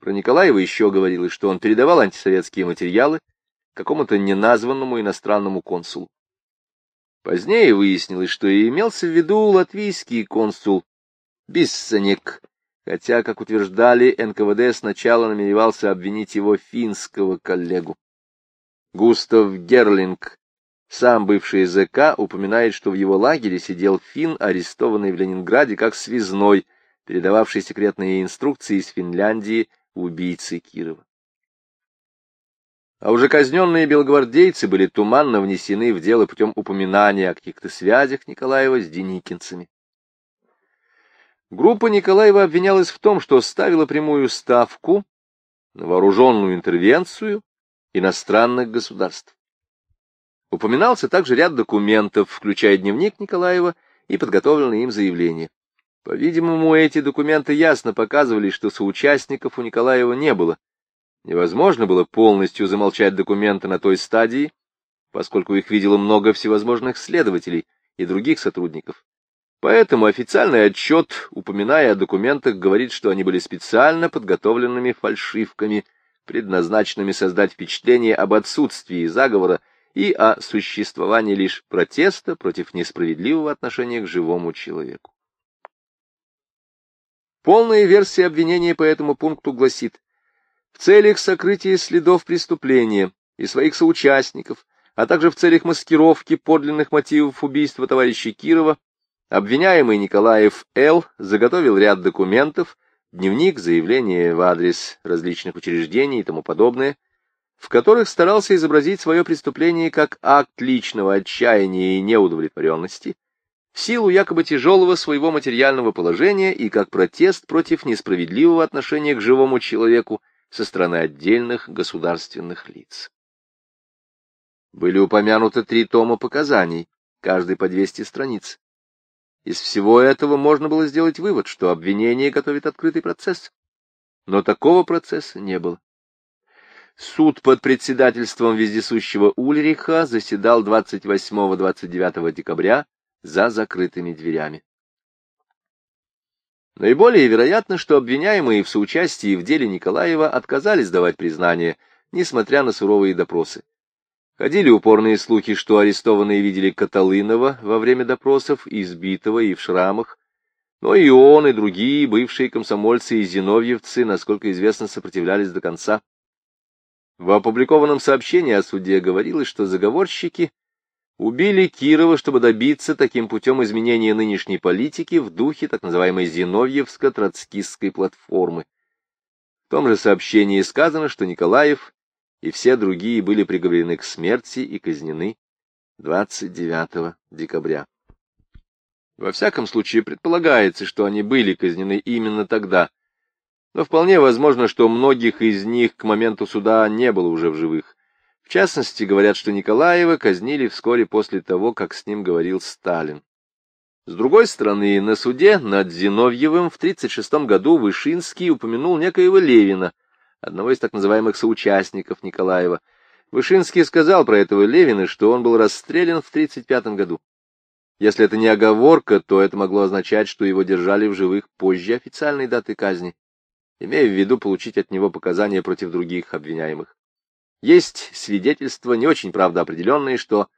Про Николаева еще говорилось, что он передавал антисоветские материалы какому-то неназванному иностранному консулу. Позднее выяснилось, что и имелся в виду латвийский консул Биссанек, хотя, как утверждали, НКВД сначала намеревался обвинить его финского коллегу. Густав Герлинг, сам бывший ЗК, упоминает, что в его лагере сидел фин, арестованный в Ленинграде как связной, передававший секретные инструкции из Финляндии убийцы Кирова. А уже казненные белогвардейцы были туманно внесены в дело путем упоминания о каких-то связях Николаева с деникинцами. Группа Николаева обвинялась в том, что ставила прямую ставку на вооруженную интервенцию иностранных государств. Упоминался также ряд документов, включая дневник Николаева и подготовленные им заявления. По-видимому, эти документы ясно показывали, что соучастников у Николаева не было, Невозможно было полностью замолчать документы на той стадии, поскольку их видело много всевозможных следователей и других сотрудников. Поэтому официальный отчет, упоминая о документах, говорит, что они были специально подготовленными фальшивками, предназначенными создать впечатление об отсутствии заговора и о существовании лишь протеста против несправедливого отношения к живому человеку. Полная версия обвинения по этому пункту гласит, в целях сокрытия следов преступления и своих соучастников, а также в целях маскировки подлинных мотивов убийства товарища Кирова, обвиняемый Николаев Л. заготовил ряд документов, дневник, заявления в адрес различных учреждений и тому подобное, в которых старался изобразить свое преступление как акт личного отчаяния и неудовлетворенности, в силу якобы тяжелого своего материального положения и как протест против несправедливого отношения к живому человеку, со стороны отдельных государственных лиц. Были упомянуты три тома показаний, каждый по 200 страниц. Из всего этого можно было сделать вывод, что обвинение готовит открытый процесс. Но такого процесса не было. Суд под председательством вездесущего Ульриха заседал 28-29 декабря за закрытыми дверями. Наиболее вероятно, что обвиняемые в соучастии в деле Николаева отказались давать признание, несмотря на суровые допросы. Ходили упорные слухи, что арестованные видели Каталынова во время допросов, избитого и в шрамах, но и он, и другие бывшие комсомольцы и зиновьевцы, насколько известно, сопротивлялись до конца. В опубликованном сообщении о суде говорилось, что заговорщики убили Кирова, чтобы добиться таким путем изменения нынешней политики в духе так называемой Зиновьевско-троцкистской платформы. В том же сообщении сказано, что Николаев и все другие были приговорены к смерти и казнены 29 декабря. Во всяком случае, предполагается, что они были казнены именно тогда, но вполне возможно, что многих из них к моменту суда не было уже в живых. В частности, говорят, что Николаева казнили вскоре после того, как с ним говорил Сталин. С другой стороны, на суде над Зиновьевым в 1936 году Вышинский упомянул некоего Левина, одного из так называемых соучастников Николаева. Вышинский сказал про этого Левина, что он был расстрелян в 1935 году. Если это не оговорка, то это могло означать, что его держали в живых позже официальной даты казни, имея в виду получить от него показания против других обвиняемых. Есть свидетельства, не очень, правда, определенные, что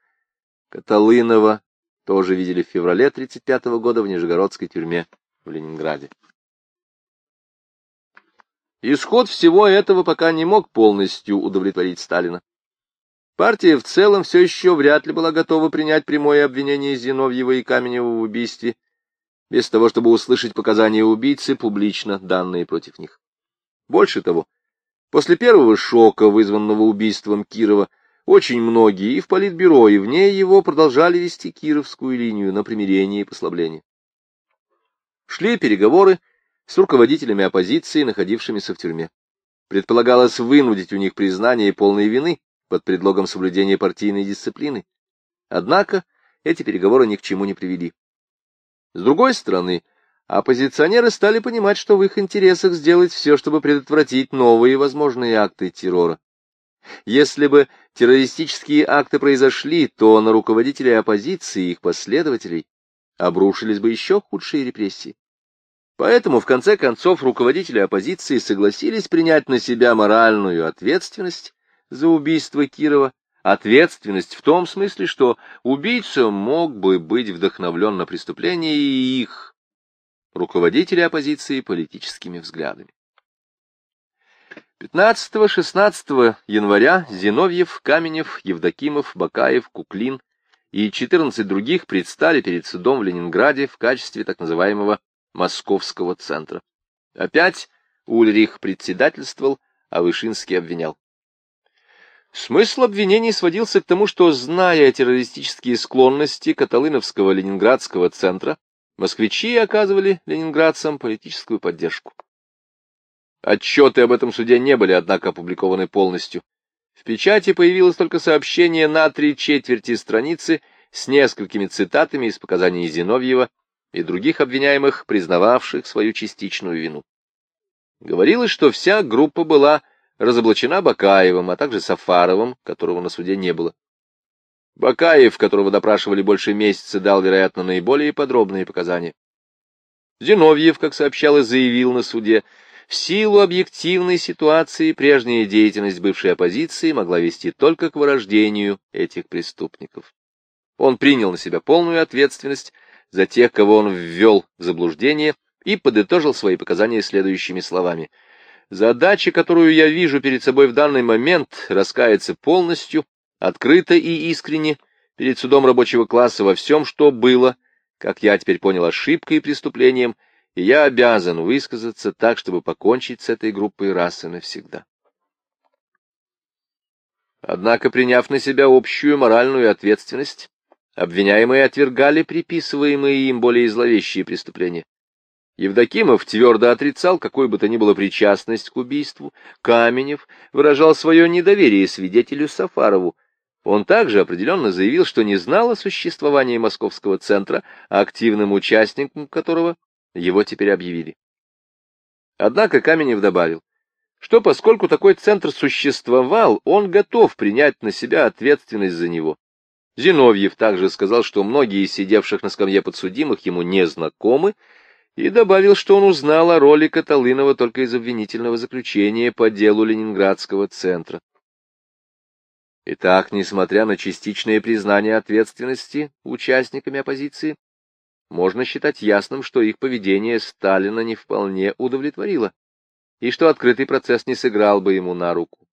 Каталынова тоже видели в феврале 1935 года в Нижегородской тюрьме в Ленинграде. Исход всего этого пока не мог полностью удовлетворить Сталина. Партия в целом все еще вряд ли была готова принять прямое обвинение Зиновьева и Каменева в убийстве, без того, чтобы услышать показания убийцы, публично данные против них. Больше того, После первого шока, вызванного убийством Кирова, очень многие и в Политбюро, и вне его продолжали вести кировскую линию на примирение и послабление. Шли переговоры с руководителями оппозиции, находившимися в тюрьме. Предполагалось вынудить у них признание полной вины под предлогом соблюдения партийной дисциплины. Однако эти переговоры ни к чему не привели. С другой стороны, оппозиционеры стали понимать, что в их интересах сделать все, чтобы предотвратить новые возможные акты террора. Если бы террористические акты произошли, то на руководителей оппозиции и их последователей обрушились бы еще худшие репрессии. Поэтому, в конце концов, руководители оппозиции согласились принять на себя моральную ответственность за убийство Кирова, ответственность в том смысле, что убийца мог бы быть вдохновлен на преступление и их, руководители оппозиции, политическими взглядами. 15-16 января Зиновьев, Каменев, Евдокимов, Бакаев, Куклин и 14 других предстали перед судом в Ленинграде в качестве так называемого Московского центра. Опять Ульрих председательствовал, а Вышинский обвинял. Смысл обвинений сводился к тому, что, зная террористические склонности Каталыновского Ленинградского центра, москвичи оказывали ленинградцам политическую поддержку. Отчеты об этом суде не были, однако, опубликованы полностью. В печати появилось только сообщение на три четверти страницы с несколькими цитатами из показаний Зиновьева и других обвиняемых, признававших свою частичную вину. Говорилось, что вся группа была разоблачена Бакаевым, а также Сафаровым, которого на суде не было. Бакаев, которого допрашивали больше месяца, дал, вероятно, наиболее подробные показания. Зиновьев, как сообщалось, заявил на суде, в силу объективной ситуации прежняя деятельность бывшей оппозиции могла вести только к вырождению этих преступников. Он принял на себя полную ответственность за тех, кого он ввел в заблуждение, и подытожил свои показания следующими словами. «Задача, которую я вижу перед собой в данный момент, раскаяться полностью, открыто и искренне перед судом рабочего класса во всем, что было, как я теперь понял, ошибкой и преступлением, и я обязан высказаться так, чтобы покончить с этой группой раз и навсегда. Однако, приняв на себя общую моральную ответственность, обвиняемые отвергали приписываемые им более зловещие преступления. Евдокимов твердо отрицал какой бы то ни было причастность к убийству, Каменев выражал свое недоверие свидетелю Сафарову. Он также определенно заявил, что не знал о существовании московского центра, активным участником которого его теперь объявили. Однако Каменев добавил, что поскольку такой центр существовал, он готов принять на себя ответственность за него. Зиновьев также сказал, что многие из сидевших на скамье подсудимых ему не знакомы, и добавил, что он узнал о роли Каталынова только из обвинительного заключения по делу Ленинградского центра. Итак, несмотря на частичное признание ответственности участниками оппозиции, можно считать ясным, что их поведение Сталина не вполне удовлетворило, и что открытый процесс не сыграл бы ему на руку.